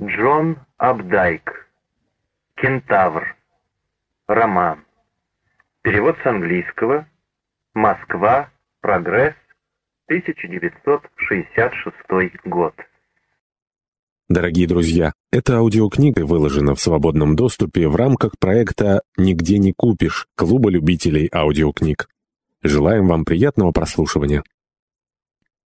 Джон Абдайк. Кентавр. Роман. Перевод с английского. Москва. Прогресс. 1966 год. Дорогие друзья, эта аудиокнига выложена в свободном доступе в рамках проекта «Нигде не купишь» Клуба любителей аудиокниг. Желаем вам приятного прослушивания.